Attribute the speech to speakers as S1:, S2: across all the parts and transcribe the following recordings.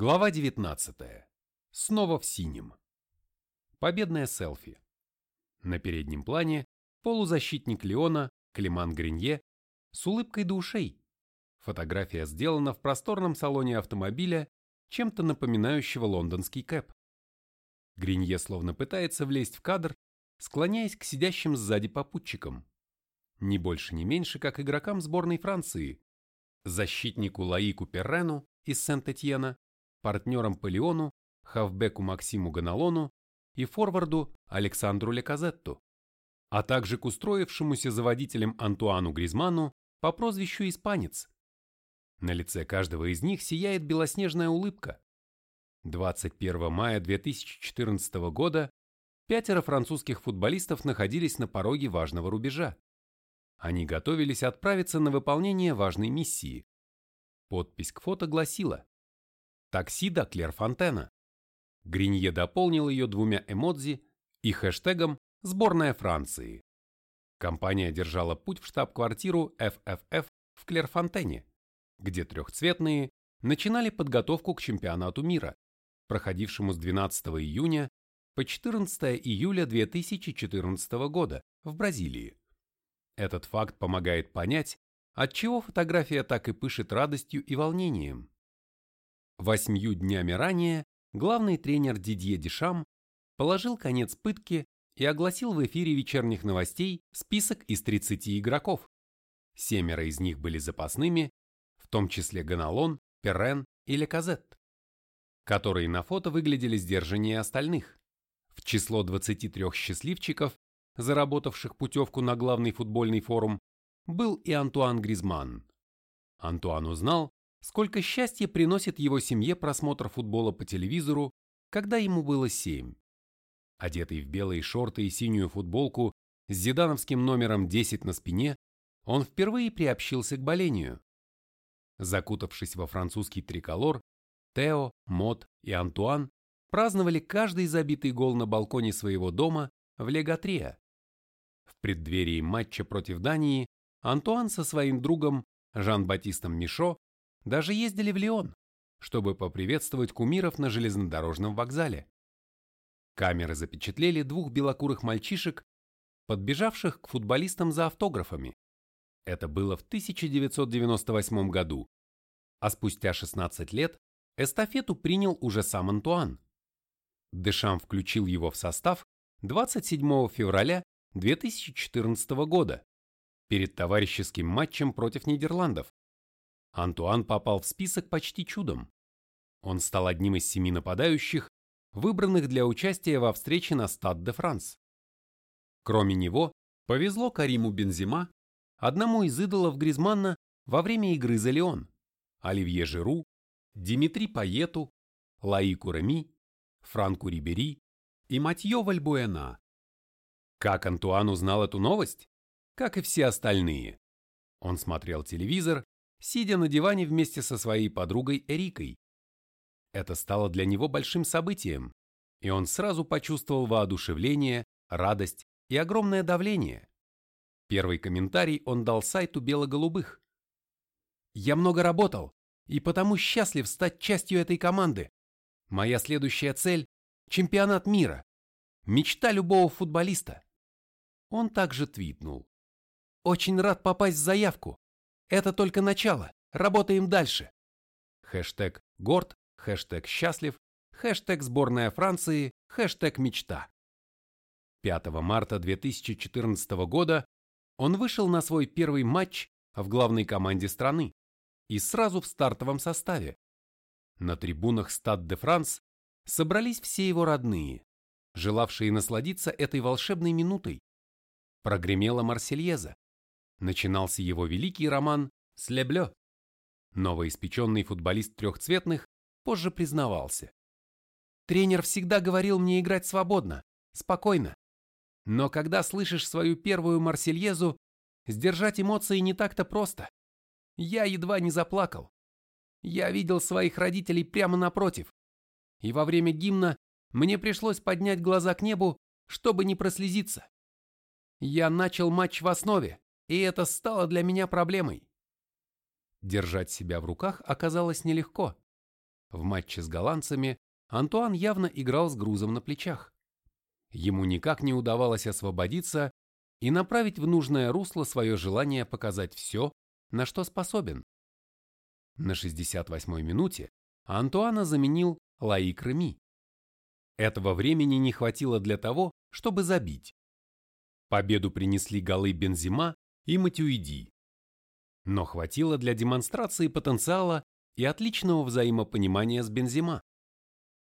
S1: Глава 19. Снова в синем. Победное селфи. На переднем плане полузащитник Леона Климан Гринье с улыбкой до ушей. Фотография сделана в просторном салоне автомобиля, чем-то напоминающего лондонский кэп. Гринье словно пытается влезть в кадр, склоняясь к сидящим сзади попутчикам. Не больше, не меньше, как игрокам сборной Франции, защитнику Лаику Перрену из Сент-Этьена, партнерам по Лиону, хавбеку Максиму Ганалону и форварду Александру Леказетту, а также к устроившемуся за водителем Антуану Гризману по прозвищу Испанец. На лице каждого из них сияет белоснежная улыбка. 21 мая 2014 года пятеро французских футболистов находились на пороге важного рубежа. Они готовились отправиться на выполнение важной миссии. Подпись к фото гласила «Такси до Клерфонтена». Гринье дополнил ее двумя эмодзи и хэштегом «Сборная Франции». Компания держала путь в штаб-квартиру FFF в Клерфонтене, где трехцветные начинали подготовку к чемпионату мира, проходившему с 12 июня по 14 июля 2014 года в Бразилии. Этот факт помогает понять, отчего фотография так и пышет радостью и волнением. Восьмью днями ранее главный тренер Дидье Дишам положил конец пытке и огласил в эфире вечерних новостей список из 30 игроков. Семеро из них были запасными, в том числе Ганалон, Перрен и Леказет, которые на фото выглядели сдержаннее остальных. В число 23 счастливчиков заработавших путевку на главный футбольный форум, был и Антуан Гризман. Антуан узнал, сколько счастья приносит его семье просмотр футбола по телевизору, когда ему было семь. Одетый в белые шорты и синюю футболку с зидановским номером 10 на спине, он впервые приобщился к болению. Закутавшись во французский триколор, Тео, Мот и Антуан праздновали каждый забитый гол на балконе своего дома в Легатриа. В преддверии матча против Дании Антуан со своим другом Жан-Батистом Мишо даже ездили в Лион, чтобы поприветствовать кумиров на железнодорожном вокзале. Камеры запечатлели двух белокурых мальчишек, подбежавших к футболистам за автографами. Это было в 1998 году, а спустя 16 лет эстафету принял уже сам Антуан. Дешам включил его в состав 27 февраля 2014 года перед товарищеским матчем против Нидерландов. Антуан попал в список почти чудом. Он стал одним из семи нападающих, выбранных для участия во встрече на Стад де Франс. Кроме него, повезло Кариму Бензима, одному из идолов Гризманна во время игры за Леон, Оливье Жиру, Димитри Паету, Лаику Реми, Франку Рибери и Матье Вальбуэна. Как Антуан узнал эту новость? Как и все остальные. Он смотрел телевизор, сидя на диване вместе со своей подругой Эрикой. Это стало для него большим событием, и он сразу почувствовал воодушевление, радость и огромное давление. Первый комментарий он дал сайту бело-голубых. «Я много работал, и потому счастлив стать частью этой команды. Моя следующая цель – чемпионат мира. Мечта любого футболиста. Он также твитнул. «Очень рад попасть в заявку. Это только начало. Работаем дальше». Хэштег «Горд», хэштег «Счастлив», хэштег «Сборная Франции», хэштег «Мечта». 5 марта 2014 года он вышел на свой первый матч в главной команде страны и сразу в стартовом составе. На трибунах Стад де Франс собрались все его родные, желавшие насладиться этой волшебной минутой, прогремела Марсельеза. Начинался его великий роман «Слеблё». Новоиспеченный футболист трехцветных позже признавался. Тренер всегда говорил мне играть свободно, спокойно. Но когда слышишь свою первую Марсельезу, сдержать эмоции не так-то просто. Я едва не заплакал. Я видел своих родителей прямо напротив. И во время гимна мне пришлось поднять глаза к небу, чтобы не прослезиться. Я начал матч в основе, и это стало для меня проблемой. Держать себя в руках оказалось нелегко. в матче с голландцами Антуан явно играл с грузом на плечах. Ему никак не удавалось освободиться и направить в нужное русло свое желание показать все, на что способен. На 68-й минуте Антуана заменил Лаик Реми. Этого времени не хватило для того, чтобы забить. Победу принесли голы Бензима и Матюиди. Но хватило для демонстрации потенциала и отличного взаимопонимания с Бензима.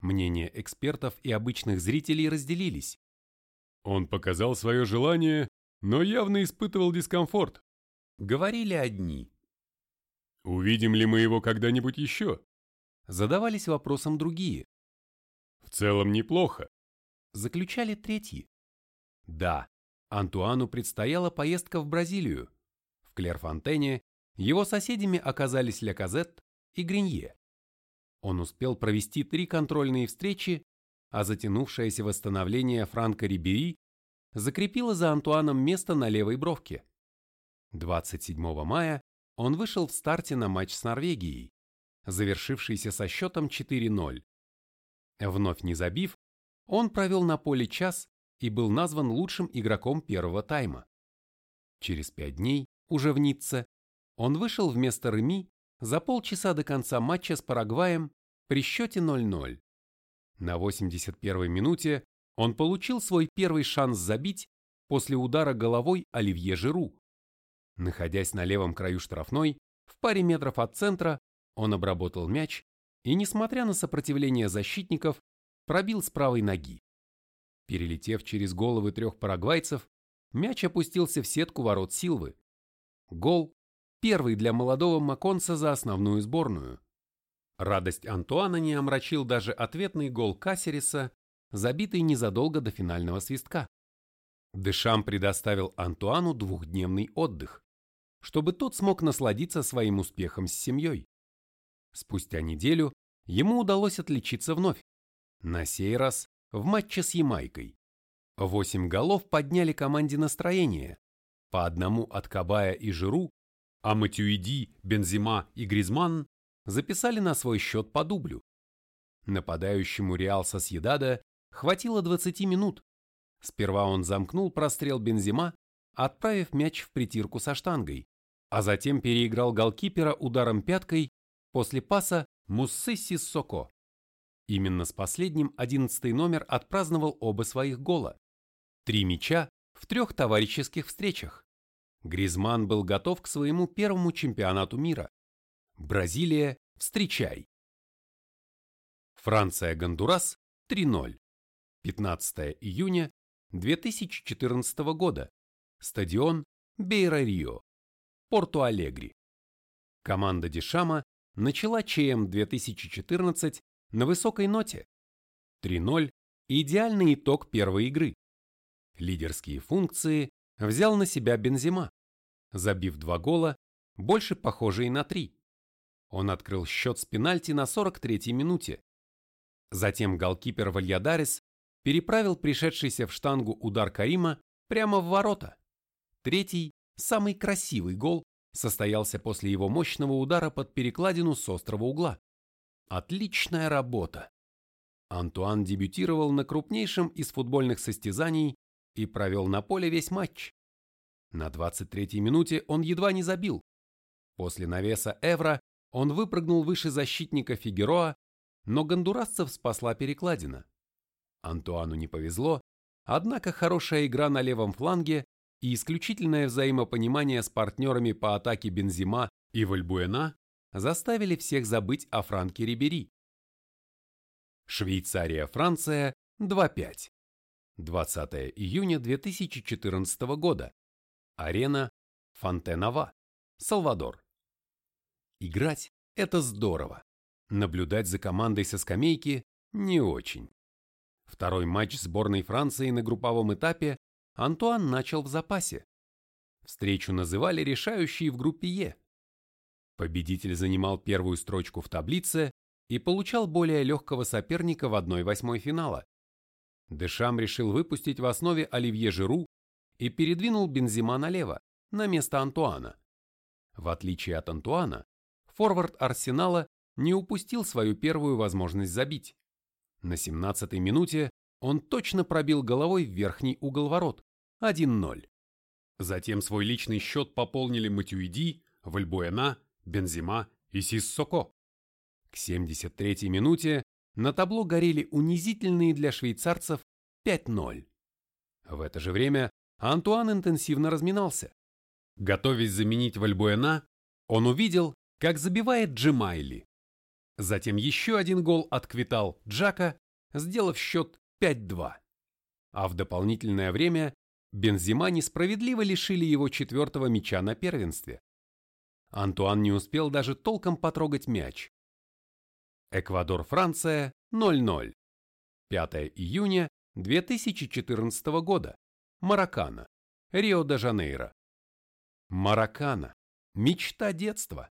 S1: Мнения экспертов и обычных зрителей разделились.
S2: Он показал свое желание, но явно испытывал дискомфорт.
S1: Говорили одни.
S2: Увидим ли мы его когда-нибудь еще?
S1: Задавались вопросом другие.
S2: В целом неплохо.
S1: Заключали третьи. Да, Антуану предстояла поездка в Бразилию. В Клерфонтене его соседями оказались Ляказет и Гринье. Он успел провести три контрольные встречи, а затянувшееся восстановление Франка Рибери закрепило за Антуаном место на левой бровке. 27 мая он вышел в старте на матч с Норвегией, завершившийся со счетом 4-0. Вновь не забив, он провел на поле час и был назван лучшим игроком первого тайма. Через пять дней, уже в Ницце, он вышел вместо Реми за полчаса до конца матча с Парагваем при счете 0-0. На 81-й минуте он получил свой первый шанс забить после удара головой Оливье Жиру. Находясь на левом краю штрафной, в паре метров от центра, он обработал мяч и, несмотря на сопротивление защитников, пробил с правой ноги. Перелетев через головы трех парагвайцев, мяч опустился в сетку ворот Силвы. Гол – первый для молодого Маконса за основную сборную. Радость Антуана не омрачил даже ответный гол Кассериса, забитый незадолго до финального свистка. Дешам предоставил Антуану двухдневный отдых, чтобы тот смог насладиться своим успехом с семьей. Спустя неделю ему удалось отличиться вновь, на сей раз в матче с Ямайкой. Восемь голов подняли команде настроение, по одному от Кабая и Жиру, а Матюиди, Бензима и Гризман записали на свой счет по дублю. Нападающему Реал Сосьедада хватило 20 минут. Сперва он замкнул прострел Бензима, отправив мяч в притирку со штангой, а затем переиграл голкипера ударом пяткой после паса Муссесси Соко. Именно с последним одиннадцатый номер отпраздновал оба своих гола. Три мяча в трех товарищеских встречах. Гризман был готов к своему первому чемпионату мира. Бразилия, встречай. Франция-Гондурас 3-0. 15 июня 2014 года. Стадион Бейра-Рио. Порту-Алегри. Команда Дешама начала ЧМ 2014 на высокой ноте. 3-0 – идеальный итог первой игры. Лидерские функции взял на себя Бензима, забив два гола, больше похожие на три. Он открыл счет с пенальти на 43-й минуте. Затем голкипер Вальядарис переправил пришедшийся в штангу удар Карима прямо в ворота. Третий, самый красивый гол, состоялся после его мощного удара под перекладину с острого угла. Отличная работа! Антуан дебютировал на крупнейшем из футбольных состязаний и провел на поле весь матч. На 23-й минуте он едва не забил. После навеса Эвра он выпрыгнул выше защитника Фигероа, но гондурасцев спасла перекладина. Антуану не повезло, однако хорошая игра на левом фланге и исключительное взаимопонимание с партнерами по атаке Бензима и Вальбуэна заставили всех забыть о Франке Рибери. Швейцария-Франция 2-5. 20 июня 2014 года. Арена Фонтенова, Салвадор. Играть – это здорово. Наблюдать за командой со скамейки – не очень. Второй матч сборной Франции на групповом этапе Антуан начал в запасе. Встречу называли решающей в группе Е. Победитель занимал первую строчку в таблице и получал более легкого соперника в 1-8 финала. Дешам решил выпустить в основе Оливье Жиру и передвинул Бензима налево, на место Антуана. В отличие от Антуана, форвард Арсенала не упустил свою первую возможность забить. На 17-й минуте он точно пробил головой в верхний угол ворот. 1-0. Затем свой личный счет пополнили Матюиди, Вальбуэна, Бензима и Сиссоко. К 73-й минуте на табло горели унизительные для швейцарцев 5-0. В это же время Антуан интенсивно разминался. Готовясь заменить Вальбуэна, он увидел, как забивает Джемайли. Затем еще один гол отквитал Джака, сделав счет 5-2. А в дополнительное время Бензима несправедливо лишили его четвертого мяча на первенстве. Антуан не успел даже толком потрогать мяч. Эквадор-Франция 0-0. 5 июня 2014 года. Маракана. Рио-де-Жанейро. Маракана. Мечта детства.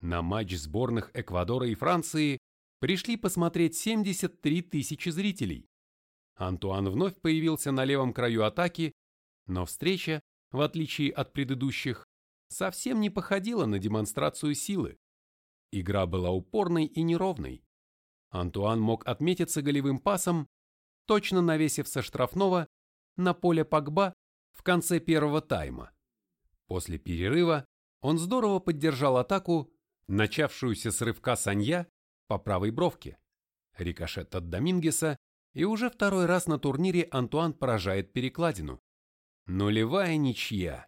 S1: На матч сборных Эквадора и Франции пришли посмотреть 73 тысячи зрителей. Антуан вновь появился на левом краю атаки, но встреча, в отличие от предыдущих, совсем не походила на демонстрацию силы. Игра была упорной и неровной. Антуан мог отметиться голевым пасом, точно навесив со штрафного на поле Погба в конце первого тайма. После перерыва он здорово поддержал атаку начавшуюся с рывка Санья по правой бровке, рикошет от Домингеса, и уже второй раз на турнире Антуан поражает перекладину. Нулевая ничья.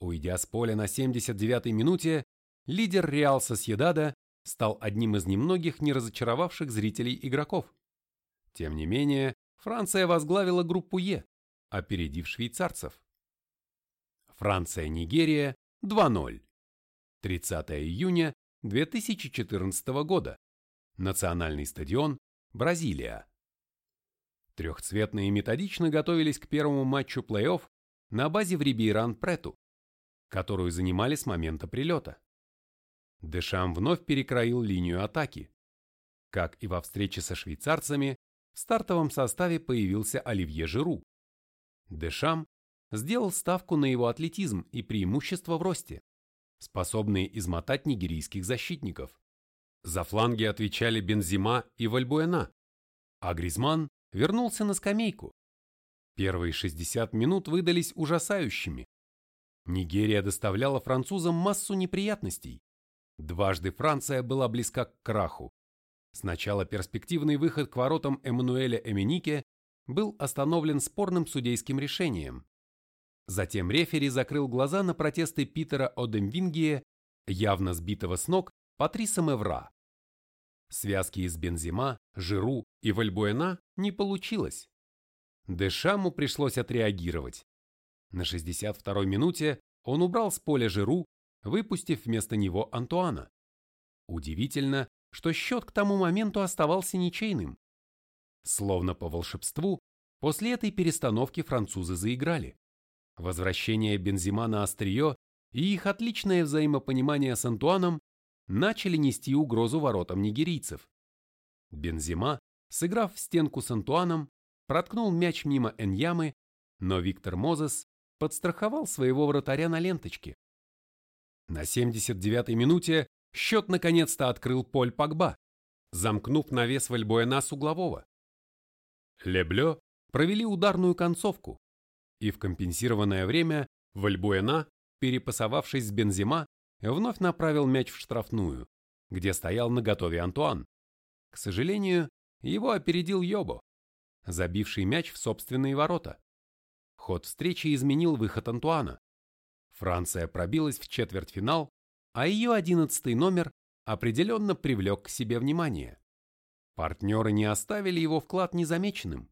S1: Уйдя с поля на 79-й минуте, лидер Реал Сосьедада стал одним из немногих не разочаровавших зрителей игроков. Тем не менее, Франция возглавила группу Е, опередив швейцарцев. Франция-Нигерия 2-0. 30 июня 2014 года. Национальный стадион, Бразилия. Трехцветные методично готовились к первому матчу плей-офф на базе в Рибейран-Прету, которую занимали с момента прилета. Дешам вновь перекроил линию атаки. Как и во встрече со швейцарцами, в стартовом составе появился Оливье Жиру. Дешам сделал ставку на его атлетизм и преимущество в росте способные измотать нигерийских защитников. За фланги отвечали Бензима и Вальбуэна, а Гризман вернулся на скамейку. Первые 60 минут выдались ужасающими. Нигерия доставляла французам массу неприятностей. Дважды Франция была близка к краху. Сначала перспективный выход к воротам Эммануэля Эменике был остановлен спорным судейским решением, Затем рефери закрыл глаза на протесты Питера Одемвингия, явно сбитого с ног Патриса Мевра. Связки из Бензима, Жиру и Вальбуэна не получилось. Дешаму пришлось отреагировать. На 62-й минуте он убрал с поля Жиру, выпустив вместо него Антуана. Удивительно, что счет к тому моменту оставался ничейным. Словно по волшебству, после этой перестановки французы заиграли. Возвращение Бензима на острие и их отличное взаимопонимание с Антуаном начали нести угрозу воротам нигерийцев. Бензима, сыграв в стенку с Антуаном, проткнул мяч мимо Эньямы, но Виктор Мозес подстраховал своего вратаря на ленточке. На 79-й минуте счет наконец-то открыл Поль Пагба, замкнув навес Вальбуэна с углового. Леблё провели ударную концовку, и в компенсированное время Вальбуэна, перепасовавшись с Бензима, вновь направил мяч в штрафную, где стоял наготове Антуан. К сожалению, его опередил Йобо, забивший мяч в собственные ворота. Ход встречи изменил выход Антуана. Франция пробилась в четвертьфинал, а ее одиннадцатый номер определенно привлек к себе внимание. Партнеры не оставили его вклад незамеченным.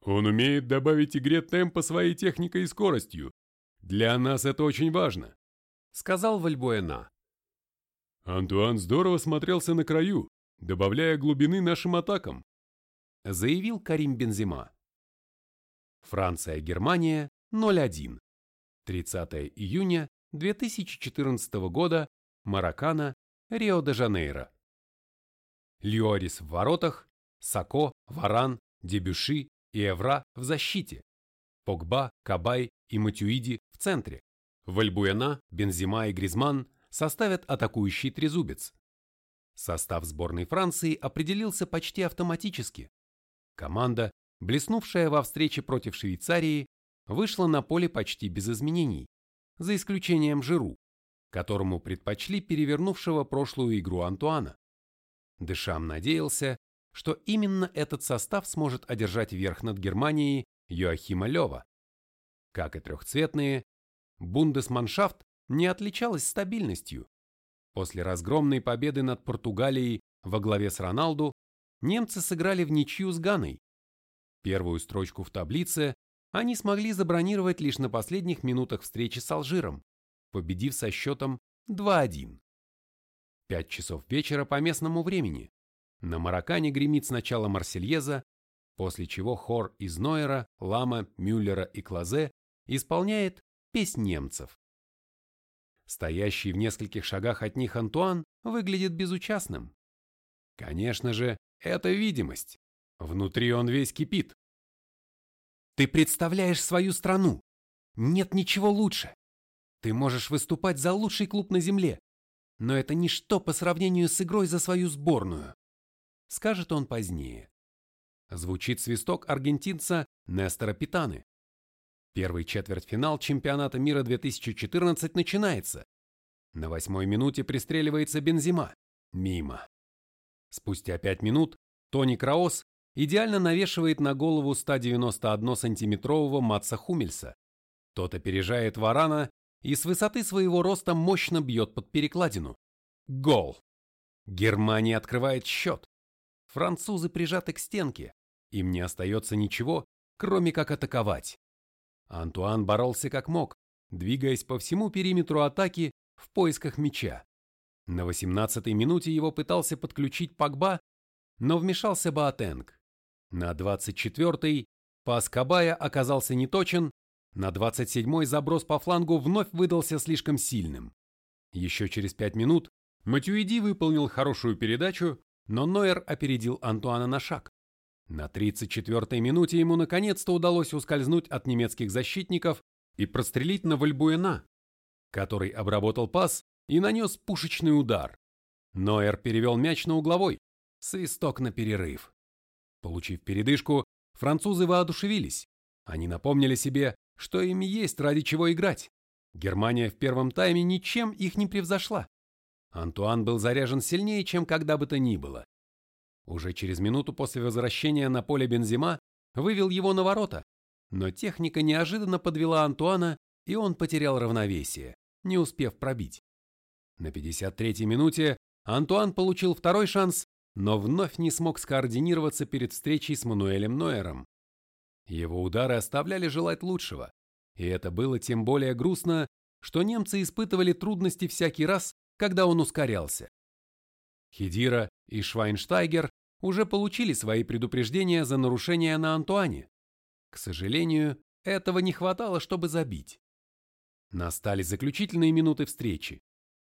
S2: Он умеет добавить игре темпа своей техникой и скоростью. Для нас это очень важно», — сказал Вальбуэна. «Антуан здорово смотрелся на краю, добавляя глубины нашим атакам», —
S1: заявил Карим Бензима. Франция-Германия 0-1. 30 июня 2014 года. Маракана, Рио-де-Жанейро. Льорис в воротах, Сако, Варан, Дебюши, и Эвра в защите, Погба, Кабай и Матюиди в центре. Вальбуэна, Бензима и Гризман составят атакующий трезубец. Состав сборной Франции определился почти автоматически. Команда, блеснувшая во встрече против Швейцарии, вышла на поле почти без изменений, за исключением Жиру, которому предпочли перевернувшего прошлую игру Антуана. Дешам надеялся, что именно этот состав сможет одержать верх над Германией Йоахима Лева. Как и трехцветные, Бундесманшафт не отличалась стабильностью. После разгромной победы над Португалией во главе с Роналду немцы сыграли в ничью с Ганой. Первую строчку в таблице они смогли забронировать лишь на последних минутах встречи с Алжиром, победив со счетом 2-1. Пять часов вечера по местному времени. На Маракане гремит сначала Марсельеза, после чего хор из Нойера, Лама, Мюллера и Клазе исполняет «Песнь немцев». Стоящий в нескольких шагах от них Антуан выглядит безучастным. Конечно же, это видимость. Внутри он весь кипит. Ты представляешь свою страну. Нет ничего лучше. Ты можешь выступать за лучший клуб на земле, но это ничто по сравнению с игрой за свою сборную, скажет он позднее. Звучит свисток аргентинца Нестора Питаны. Первый четвертьфинал чемпионата мира 2014 начинается. На восьмой минуте пристреливается Бензима. Мимо. Спустя пять минут Тони Краос идеально навешивает на голову 191-сантиметрового Матса Хумельса. Тот опережает Варана и с высоты своего роста мощно бьет под перекладину. Гол! Германия открывает счет. Французы прижаты к стенке. Им не остается ничего, кроме как атаковать. Антуан боролся как мог, двигаясь по всему периметру атаки в поисках мяча. На 18-й минуте его пытался подключить Пагба, но вмешался Баатенг. На 24-й пас Кабая оказался неточен, на 27-й заброс по флангу вновь выдался слишком сильным. Еще через 5 минут Матюиди выполнил хорошую передачу, но Нойер опередил Антуана на шаг. На 34-й минуте ему наконец-то удалось ускользнуть от немецких защитников и прострелить на Вальбуэна, который обработал пас и нанес пушечный удар. Нойер перевел мяч на угловой. Свисток на перерыв. Получив передышку, французы воодушевились. Они напомнили себе, что им есть ради чего играть. Германия в первом тайме ничем их не превзошла. Антуан был заряжен сильнее, чем когда бы то ни было. Уже через минуту после возвращения на поле Бензима вывел его на ворота, но техника неожиданно подвела Антуана, и он потерял равновесие, не успев пробить. На 53-й минуте Антуан получил второй шанс, но вновь не смог скоординироваться перед встречей с Мануэлем Нойером. Его удары оставляли желать лучшего, и это было тем более грустно, что немцы испытывали трудности всякий раз, когда он ускорялся. Хидира и Швайнштайгер уже получили свои предупреждения за нарушение на Антуане. К сожалению, этого не хватало, чтобы забить. Настали заключительные минуты встречи.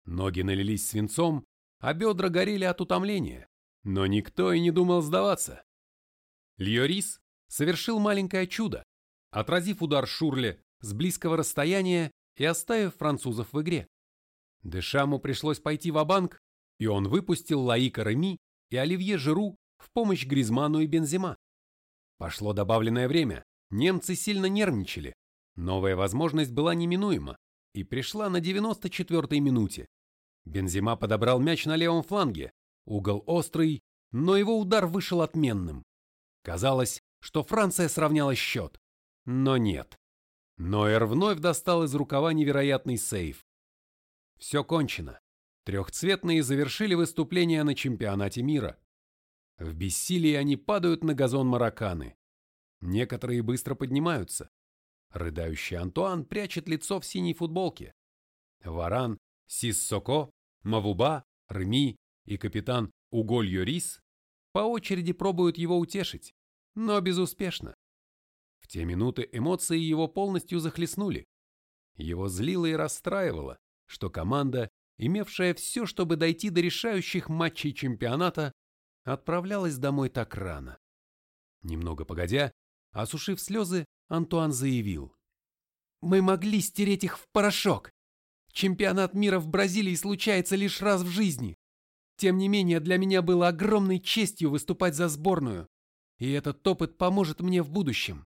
S1: Ноги налились свинцом, а бедра горели от утомления, но никто и не думал сдаваться. Льорис совершил маленькое чудо, отразив удар Шурле с близкого расстояния и оставив французов в игре. Дешаму пришлось пойти в банк и он выпустил Лаика Реми и Оливье Жиру в помощь Гризману и Бензима. Пошло добавленное время, немцы сильно нервничали. Новая возможность была неминуема и пришла на 94-й минуте. Бензима подобрал мяч на левом фланге, угол острый, но его удар вышел отменным. Казалось, что Франция сравняла счет. Но нет. Нойер вновь достал из рукава невероятный сейф. Все кончено. Трехцветные завершили выступление на чемпионате мира. В бессилии они падают на газон мараканы. Некоторые быстро поднимаются. Рыдающий Антуан прячет лицо в синей футболке. Варан, Сиссоко, Мавуба, Рми и капитан Уголь Йорис по очереди пробуют его утешить, но безуспешно. В те минуты эмоции его полностью захлестнули. Его злило и расстраивало, что команда имевшая все, чтобы дойти до решающих матчей чемпионата, отправлялась домой так рано. Немного погодя, осушив слезы, Антуан заявил. «Мы могли стереть их в порошок. Чемпионат мира в Бразилии случается лишь раз в жизни. Тем не менее, для меня было огромной честью выступать за сборную, и этот опыт поможет мне в будущем.